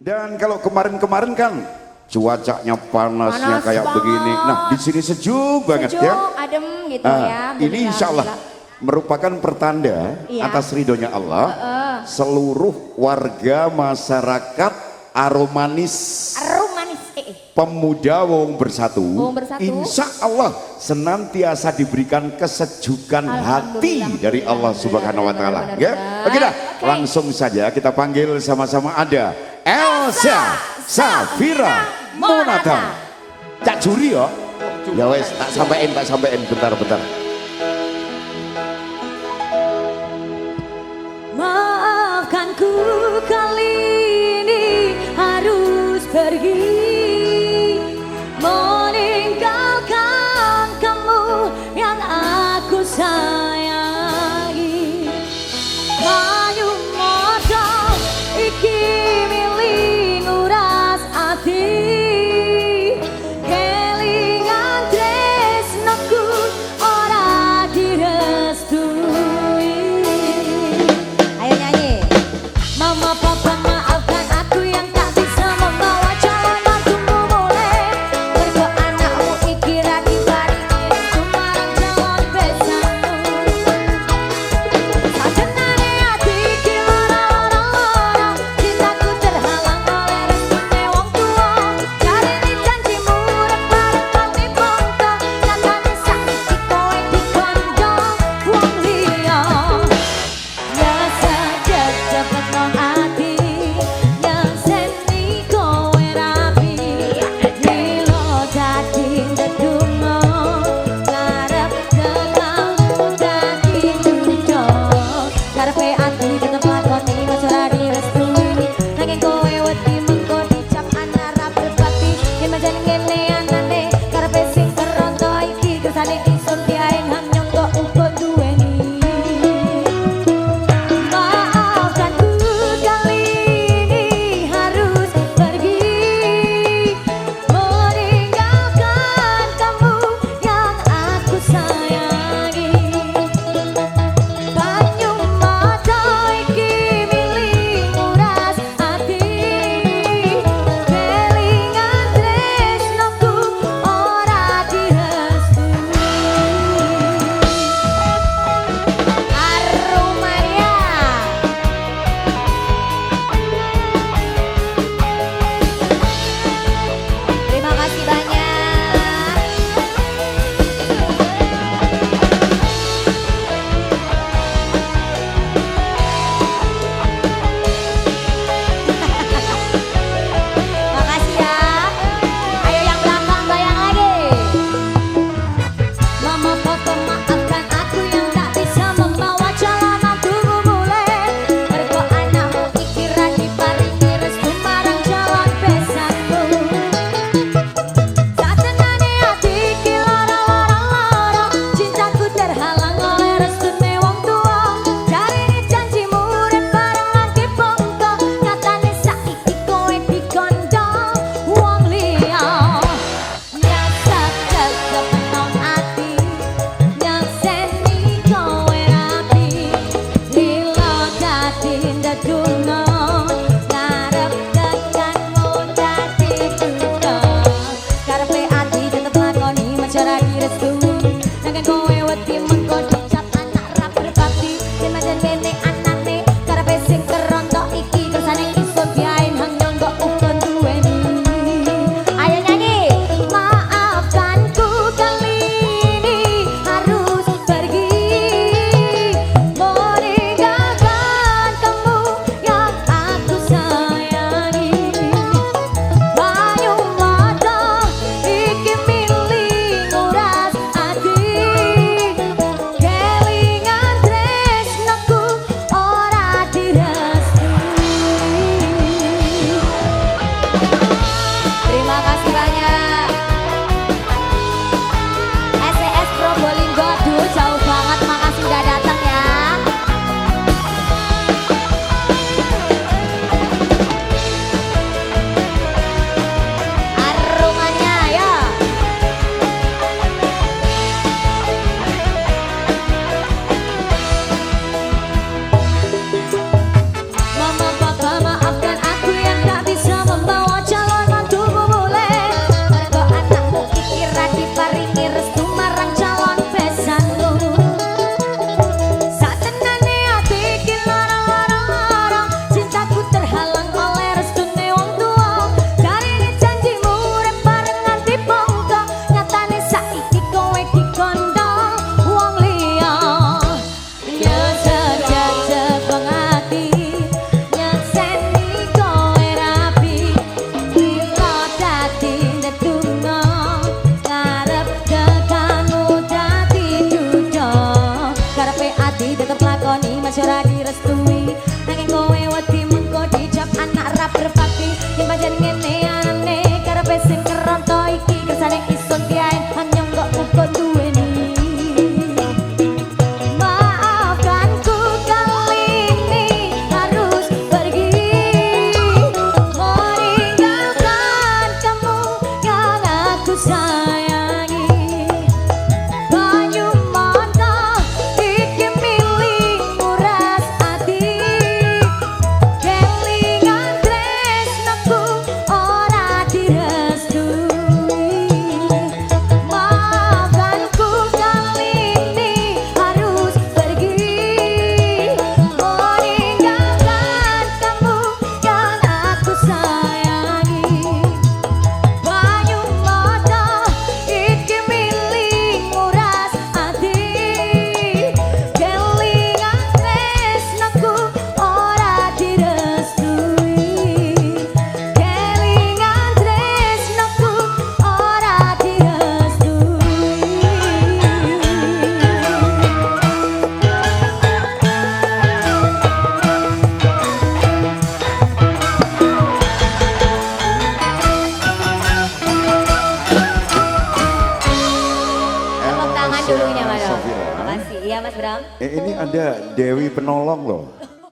Dan kalau kemarin-kemarin kan cuacanya panasnya Panas kayak banget. begini. Nah, di sini sejuk banget Sejuk, ya. adem gitu Ah, ya. ini insya Allah merupakan pertanda Iya. atas ridhonya Allah. Seluruh warga masyarakat aromanis Arum manis. Eh, eh. pemuda wong bersatu, Wong Bersatu. insya Allah senantiasa diberikan kesejukan hati dari Allah Subhanahu Wa Taala. Ya, oke dah, Oke. langsung saja kita panggil sama-sama ada Elsa Safira Monata. Cak juri ya? Ya wes, tak sampein, tak sampein, bentar-bentar. Maafkan ku kali Kasura di restui Eh, ini ada Dewi Penolong loh.